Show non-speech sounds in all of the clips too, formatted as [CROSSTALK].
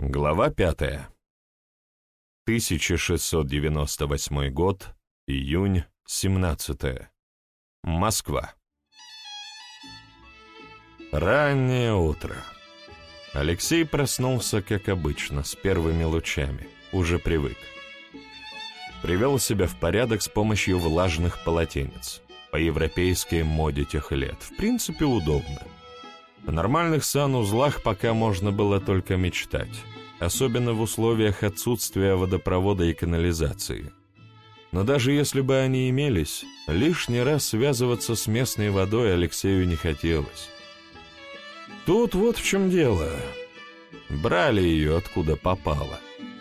Глава пятая. 1698 год, июнь, 17 Москва. Раннее утро. Алексей проснулся, как обычно, с первыми лучами, уже привык. Привел себя в порядок с помощью влажных полотенец, по европейской моде тех лет, в принципе, удобно. О нормальных санузлах пока можно было только мечтать, особенно в условиях отсутствия водопровода и канализации. Но даже если бы они имелись, лишний раз связываться с местной водой Алексею не хотелось. Тут вот в чем дело. Брали ее откуда попало,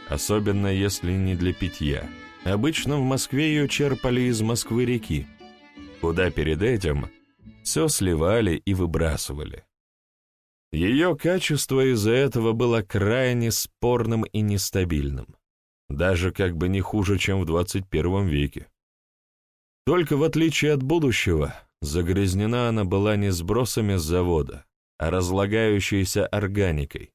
особенно если не для питья. Обычно в Москве ее черпали из Москвы-реки, куда перед этим все сливали и выбрасывали. Ее качество из-за этого было крайне спорным и нестабильным, даже как бы не хуже, чем в 21 веке. Только в отличие от будущего, загрязнена она была не сбросами с завода, а разлагающейся органикой,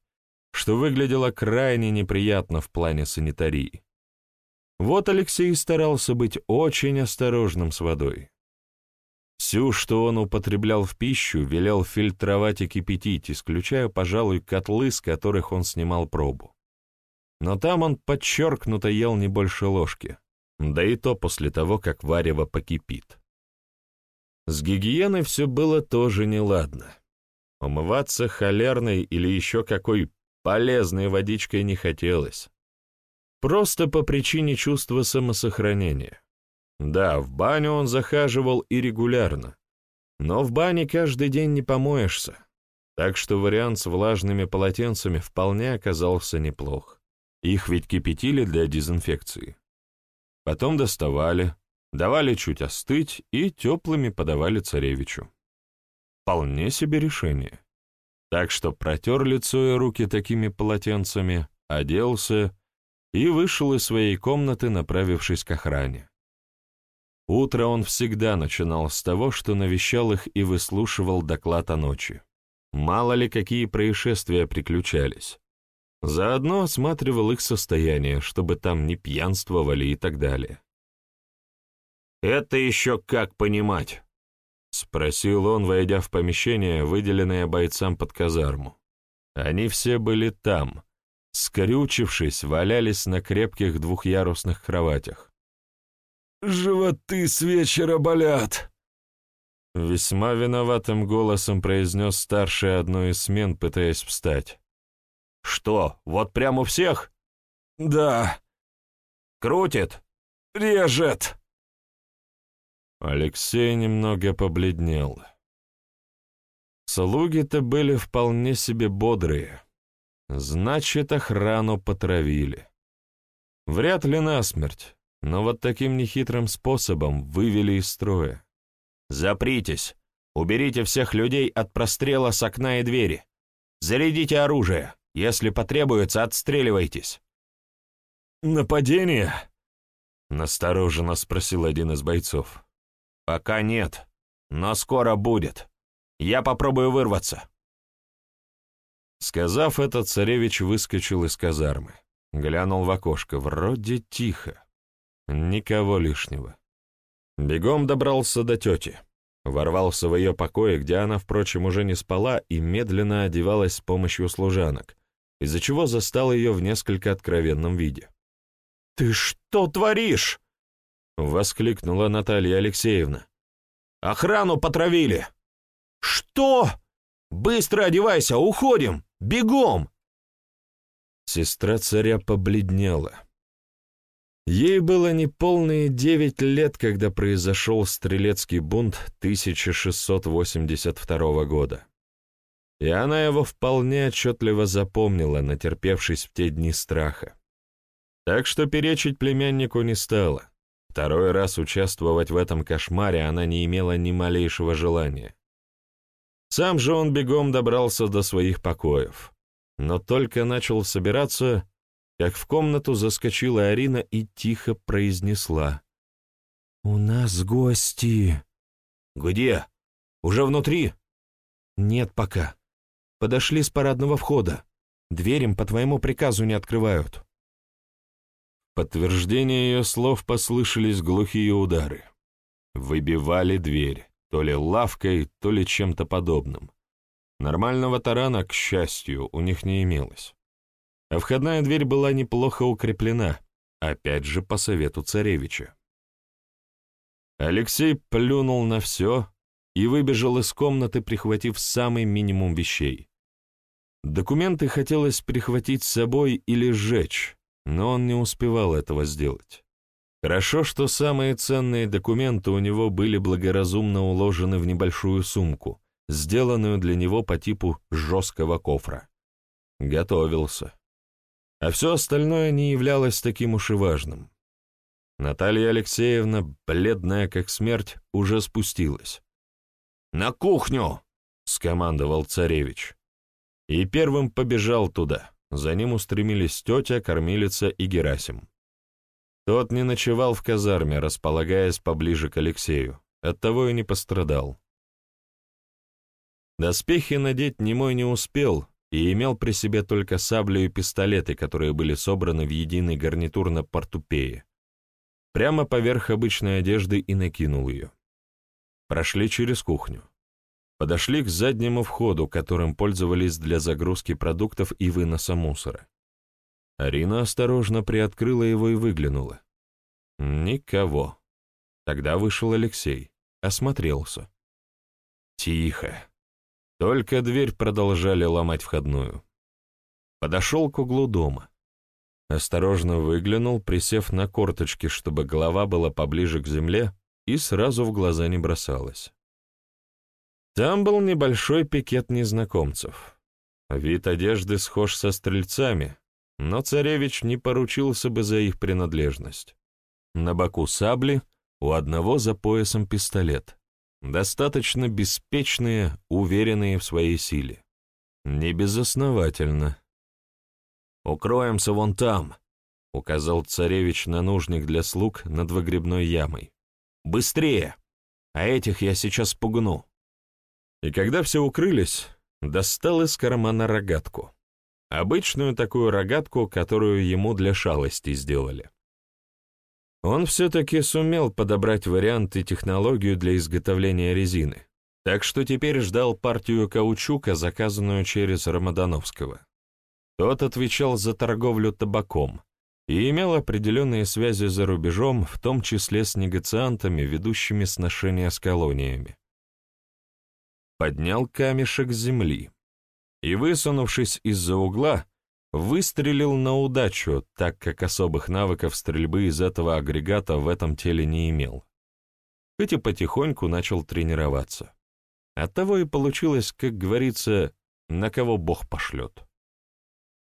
что выглядело крайне неприятно в плане санитарии. Вот Алексей старался быть очень осторожным с водой. Всю, что он употреблял в пищу, велел фильтровать и кипятить, исключая, пожалуй, котлы, с которых он снимал пробу. Но там он подчеркнуто ел не больше ложки, да и то после того, как варево покипит. С гигиеной все было тоже неладно. Умываться холерной или еще какой полезной водичкой не хотелось. Просто по причине чувства самосохранения. Да, в баню он захаживал и регулярно, но в бане каждый день не помоешься, так что вариант с влажными полотенцами вполне оказался неплох. Их ведь кипятили для дезинфекции. Потом доставали, давали чуть остыть и теплыми подавали царевичу. Вполне себе решение. Так что протер лицо и руки такими полотенцами, оделся и вышел из своей комнаты, направившись к охране. Утро он всегда начинал с того, что навещал их и выслушивал доклад о ночи. Мало ли какие происшествия приключались. Заодно осматривал их состояние, чтобы там не пьянствовали и так далее. «Это еще как понимать?» — спросил он, войдя в помещение, выделенное бойцам под казарму. Они все были там, скрючившись, валялись на крепких двухъярусных кроватях. Животы с вечера болят!» Весьма виноватым голосом произнес старший одну из смен, пытаясь встать. «Что, вот прямо у всех?» «Да». «Крутит?» «Режет». Алексей немного побледнел. Слуги-то были вполне себе бодрые. Значит, охрану потравили. Вряд ли насмерть но вот таким нехитрым способом вывели из строя. «Запритесь! Уберите всех людей от прострела с окна и двери! Зарядите оружие! Если потребуется, отстреливайтесь!» «Нападение?» — настороженно спросил один из бойцов. «Пока нет, но скоро будет. Я попробую вырваться». Сказав это, царевич выскочил из казармы. Глянул в окошко, вроде тихо. Никого лишнего. Бегом добрался до тети. Ворвался в ее покое, где она, впрочем, уже не спала и медленно одевалась с помощью служанок, из-за чего застал ее в несколько откровенном виде. «Ты что творишь?» — воскликнула Наталья Алексеевна. «Охрану потравили!» «Что? Быстро одевайся, уходим! Бегом!» Сестра царя побледнела. Ей было неполные девять лет, когда произошел стрелецкий бунт 1682 года. И она его вполне отчетливо запомнила, натерпевшись в те дни страха. Так что перечить племяннику не стала. Второй раз участвовать в этом кошмаре она не имела ни малейшего желания. Сам же он бегом добрался до своих покоев, но только начал собираться, как в комнату заскочила Арина и тихо произнесла. «У нас гости». «Где? Уже внутри?» «Нет пока. Подошли с парадного входа. Дверь по твоему приказу не открывают». Подтверждение ее слов послышались глухие удары. Выбивали дверь, то ли лавкой, то ли чем-то подобным. Нормального тарана, к счастью, у них не имелось. А входная дверь была неплохо укреплена, опять же по совету царевича. Алексей плюнул на все и выбежал из комнаты, прихватив самый минимум вещей. Документы хотелось прихватить с собой или сжечь, но он не успевал этого сделать. Хорошо, что самые ценные документы у него были благоразумно уложены в небольшую сумку, сделанную для него по типу жесткого кофра. Готовился. А все остальное не являлось таким уж и важным. Наталья Алексеевна, бледная как смерть, уже спустилась. «На кухню!» — скомандовал царевич. И первым побежал туда. За ним устремились тетя, кормилица и Герасим. Тот не ночевал в казарме, располагаясь поближе к Алексею, оттого и не пострадал. Доспехи надеть немой не успел и имел при себе только саблю и пистолеты, которые были собраны в единый гарнитур на портупее прямо поверх обычной одежды и накинул ее. Прошли через кухню. Подошли к заднему входу, которым пользовались для загрузки продуктов и выноса мусора. Арина осторожно приоткрыла его и выглянула. Никого. Тогда вышел Алексей, осмотрелся. Тихо. Только дверь продолжали ломать входную. Подошел к углу дома. Осторожно выглянул, присев на корточки, чтобы голова была поближе к земле и сразу в глаза не бросалась. Там был небольшой пикет незнакомцев. Вид одежды схож со стрельцами, но царевич не поручился бы за их принадлежность. На боку сабли, у одного за поясом пистолет. Достаточно беспечные, уверенные в своей силе. Небезосновательно. «Укроемся вон там», — указал царевич на нужник для слуг над выгребной ямой. «Быстрее! А этих я сейчас пугну». И когда все укрылись, достал из кармана рогатку. Обычную такую рогатку, которую ему для шалости сделали. Он все-таки сумел подобрать вариант и технологию для изготовления резины, так что теперь ждал партию каучука, заказанную через Рамадановского. Тот отвечал за торговлю табаком и имел определенные связи за рубежом, в том числе с негациантами, ведущими сношения с колониями. Поднял камешек с земли и, высунувшись из-за угла, выстрелил на удачу, так как особых навыков стрельбы из этого агрегата в этом теле не имел. Хоть и потихоньку начал тренироваться. Оттого и получилось, как говорится, на кого Бог пошлет.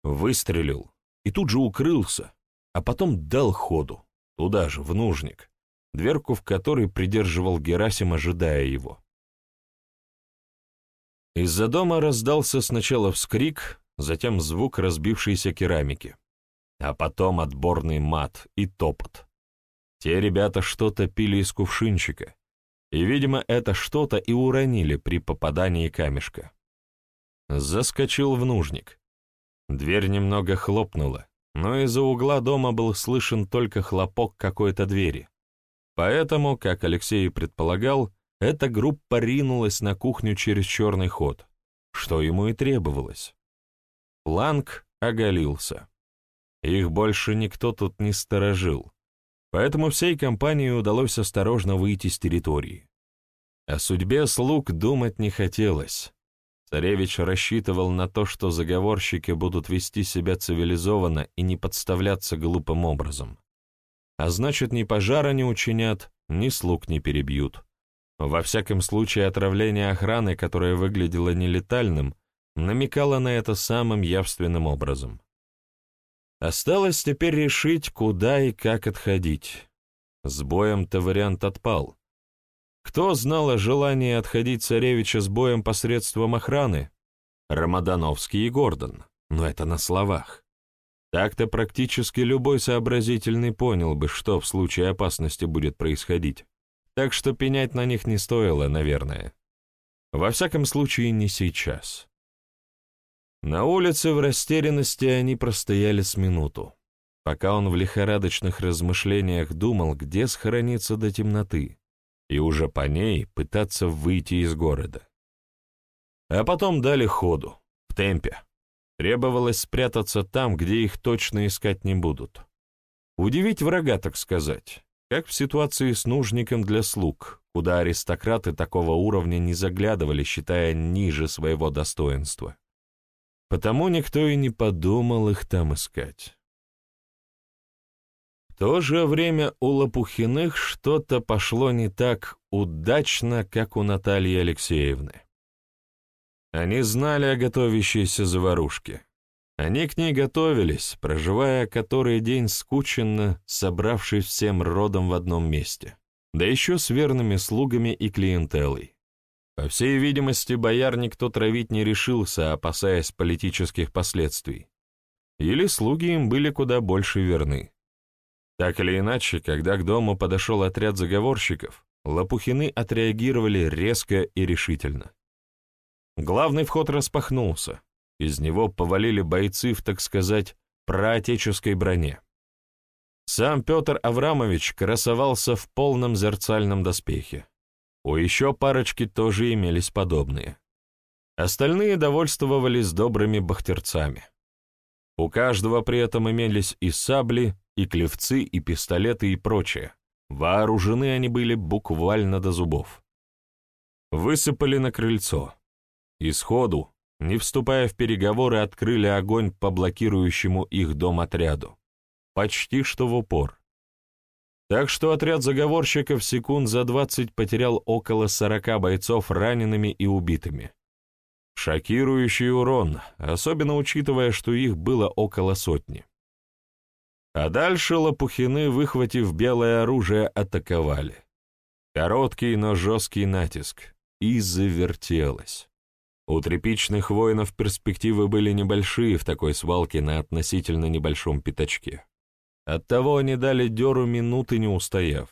Выстрелил и тут же укрылся, а потом дал ходу, туда же, в нужник, дверку в который придерживал Герасим, ожидая его. Из-за дома раздался сначала вскрик, затем звук разбившейся керамики, а потом отборный мат и топот. Те ребята что-то пили из кувшинчика, и, видимо, это что-то и уронили при попадании камешка. Заскочил в нужник. Дверь немного хлопнула, но из-за угла дома был слышен только хлопок какой-то двери. Поэтому, как Алексей предполагал, эта группа ринулась на кухню через черный ход, что ему и требовалось. Планк оголился. Их больше никто тут не сторожил, поэтому всей компании удалось осторожно выйти с территории. О судьбе слуг думать не хотелось. Царевич рассчитывал на то, что заговорщики будут вести себя цивилизованно и не подставляться глупым образом. А значит, ни пожара не учинят, ни слуг не перебьют. Во всяком случае, отравление охраны, которое выглядело нелетальным, намекало на это самым явственным образом. Осталось теперь решить, куда и как отходить. С боем-то вариант отпал. Кто знал о желании отходить царевича с боем посредством охраны? Рамадановский и Гордон, но это на словах. Так-то практически любой сообразительный понял бы, что в случае опасности будет происходить. Так что пенять на них не стоило, наверное. Во всяком случае, не сейчас. На улице в растерянности они простояли с минуту, пока он в лихорадочных размышлениях думал, где схорониться до темноты, и уже по ней пытаться выйти из города. А потом дали ходу, в темпе. Требовалось спрятаться там, где их точно искать не будут. Удивить врага, так сказать, как в ситуации с нужником для слуг, куда аристократы такого уровня не заглядывали, считая ниже своего достоинства. Потому никто и не подумал их там искать. В то же время у Лопухиных что-то пошло не так удачно, как у Натальи Алексеевны. Они знали о готовящейся заварушке. Они к ней готовились, проживая который день скученно, собравшись всем родом в одном месте, да еще с верными слугами и клиентелой. По всей видимости, бояр никто травить не решился, опасаясь политических последствий. Или слуги им были куда больше верны. Так или иначе, когда к дому подошел отряд заговорщиков, Лопухины отреагировали резко и решительно. Главный вход распахнулся. Из него повалили бойцы в, так сказать, проотеческой броне. Сам Петр Аврамович красовался в полном зерцальном доспехе. У еще парочки тоже имелись подобные. Остальные довольствовались добрыми бахтерцами. У каждого при этом имелись и сабли, и клевцы, и пистолеты, и прочее. Вооружены они были буквально до зубов. Высыпали на крыльцо. И сходу, не вступая в переговоры, открыли огонь по блокирующему их дом отряду. Почти что в упор. Так что отряд заговорщиков секунд за двадцать потерял около сорока бойцов ранеными и убитыми. Шокирующий урон, особенно учитывая, что их было около сотни. А дальше Лопухины, выхватив белое оружие, атаковали. Короткий, но жесткий натиск. И завертелось. У тряпичных воинов перспективы были небольшие в такой свалке на относительно небольшом пятачке. Оттого они дали дёру минуты не устояв.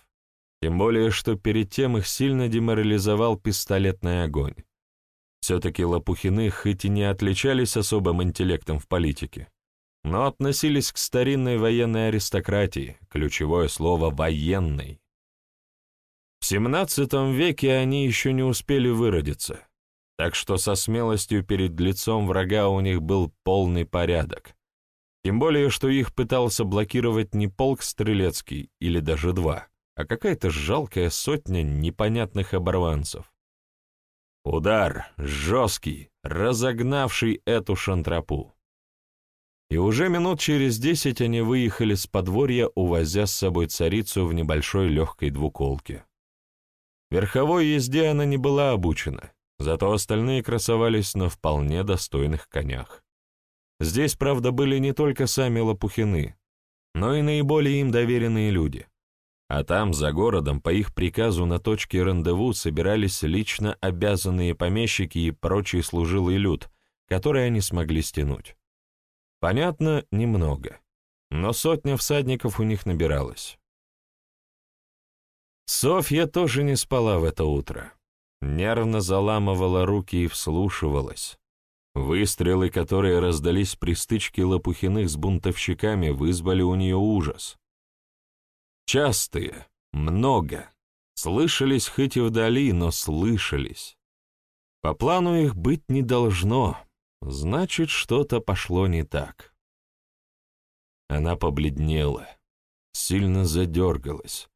Тем более, что перед тем их сильно деморализовал пистолетный огонь. Все-таки Лопухины хоть и не отличались особым интеллектом в политике, но относились к старинной военной аристократии, ключевое слово «военной». В XVII веке они еще не успели выродиться, так что со смелостью перед лицом врага у них был полный порядок. Тем более, что их пытался блокировать не полк Стрелецкий или даже два, а какая-то жалкая сотня непонятных оборванцев. Удар, жесткий, разогнавший эту шантропу. И уже минут через десять они выехали с подворья, увозя с собой царицу в небольшой легкой двуколке. Верховой езде она не была обучена, Зато остальные красовались на вполне достойных конях. Здесь, правда, были не только сами лопухины, но и наиболее им доверенные люди. А там, за городом, по их приказу на точке рандеву собирались лично обязанные помещики и прочий служилый люд, который они смогли стянуть. Понятно, немного, но сотня всадников у них набиралась. Софья тоже не спала в это утро нервно заламывала руки и вслушивалась. Выстрелы, которые раздались при стычке Лопухиных с бунтовщиками, вызвали у нее ужас. Частые, много, слышались хоть и вдали, но слышались. По плану их быть не должно, значит, что-то пошло не так. Она побледнела, сильно задергалась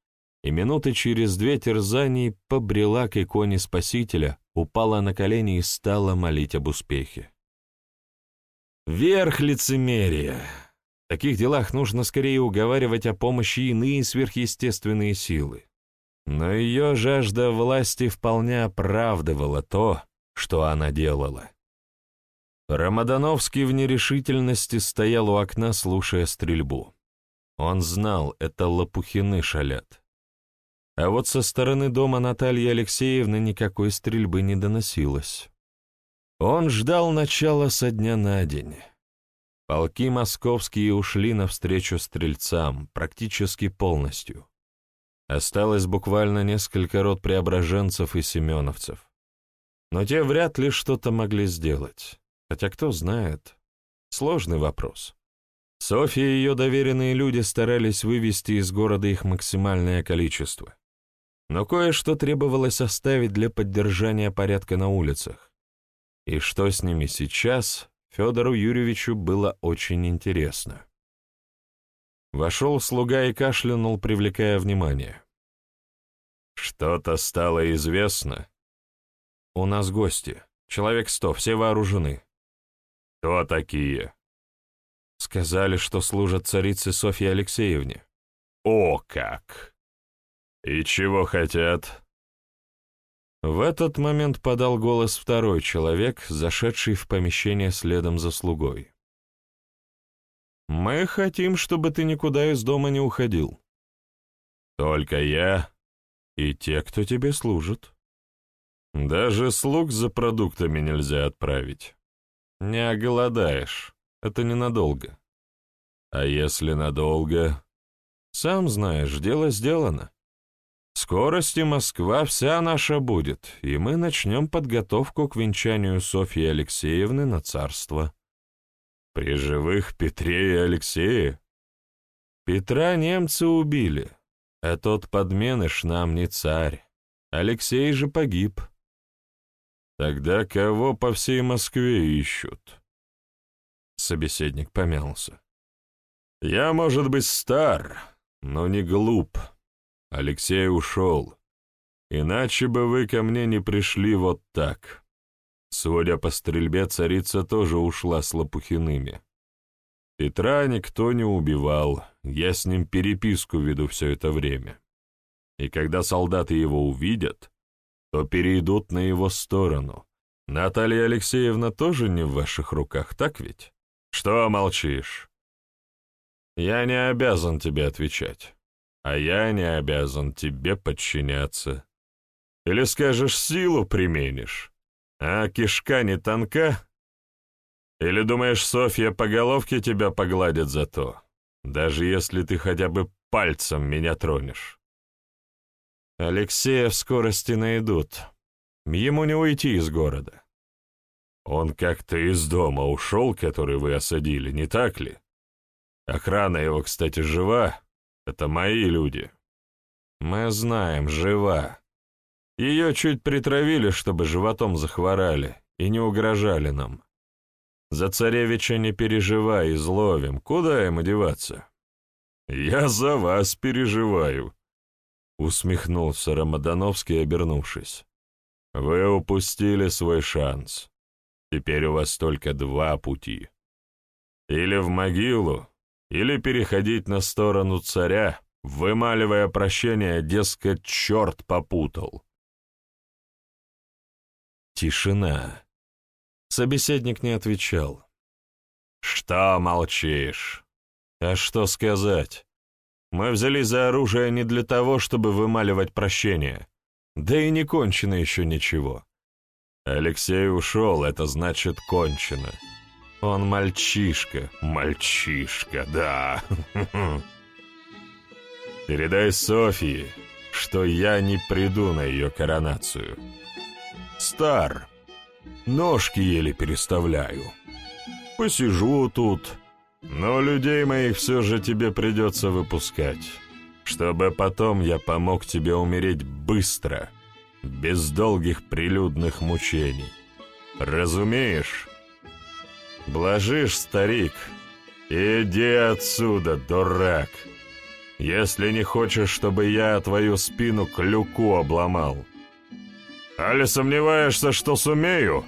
и минуты через две терзаний побрела к иконе Спасителя, упала на колени и стала молить об успехе. Верх лицемерия! В таких делах нужно скорее уговаривать о помощи иные сверхъестественные силы. Но ее жажда власти вполне оправдывала то, что она делала. Рамадановский в нерешительности стоял у окна, слушая стрельбу. Он знал, это лопухины шалят. А вот со стороны дома Натальи Алексеевны никакой стрельбы не доносилось. Он ждал начала со дня на день. Полки московские ушли навстречу стрельцам, практически полностью. Осталось буквально несколько род преображенцев и семеновцев. Но те вряд ли что-то могли сделать. Хотя кто знает. Сложный вопрос. Софья и ее доверенные люди старались вывести из города их максимальное количество. Но кое-что требовалось оставить для поддержания порядка на улицах. И что с ними сейчас, Федору Юрьевичу было очень интересно. Вошел слуга и кашлянул, привлекая внимание. «Что-то стало известно?» «У нас гости. Человек сто, все вооружены». «Кто такие?» Сказали, что служат царице Софье Алексеевне. «О как! И чего хотят?» В этот момент подал голос второй человек, зашедший в помещение следом за слугой. «Мы хотим, чтобы ты никуда из дома не уходил. Только я и те, кто тебе служит. Даже слуг за продуктами нельзя отправить. Не оголодаешь, это ненадолго. А если надолго? Сам знаешь, дело сделано. Скорости Москва вся наша будет, и мы начнем подготовку к венчанию Софьи Алексеевны на царство. При живых Петре и Алексее? Петра немцы убили, а тот подменыш нам не царь. Алексей же погиб. Тогда кого по всей Москве ищут? Собеседник помялся. Я, может быть, стар, но не глуп. Алексей ушел. Иначе бы вы ко мне не пришли вот так. Судя по стрельбе, царица тоже ушла с Лопухиными. Петра никто не убивал, я с ним переписку веду все это время. И когда солдаты его увидят, то перейдут на его сторону. Наталья Алексеевна тоже не в ваших руках, так ведь? Что молчишь? Я не обязан тебе отвечать, а я не обязан тебе подчиняться. Или скажешь, силу применишь? А кишка не тонка? Или думаешь, Софья по головке тебя погладит за то, даже если ты хотя бы пальцем меня тронешь? Алексея в скорости найдут. Ему не уйти из города. Он как-то из дома ушел, который вы осадили, не так ли? Охрана его, кстати, жива. Это мои люди. Мы знаем, жива. Ее чуть притравили, чтобы животом захворали, и не угрожали нам. За царевича не переживай, изловим. Куда ему деваться? Я за вас переживаю, — усмехнулся Рамадановский, обернувшись. Вы упустили свой шанс. Теперь у вас только два пути. Или в могилу, или переходить на сторону царя, вымаливая прощение, дескать, черт попутал. Тишина. Собеседник не отвечал. «Что молчишь? А что сказать? Мы взялись за оружие не для того, чтобы вымаливать прощение. Да и не кончено еще ничего. Алексей ушел, это значит кончено. Он мальчишка, мальчишка, да. [LAUGHS] Передай Софии, что я не приду на ее коронацию. Стар. Ножки еле переставляю. Посижу тут. Но людей моих все же тебе придется выпускать, чтобы потом я помог тебе умереть быстро, без долгих прилюдных мучений. Разумеешь? Блажишь, старик? Иди отсюда, дурак. Если не хочешь, чтобы я твою спину клюку обломал. Али сомневаешься, что сумею?»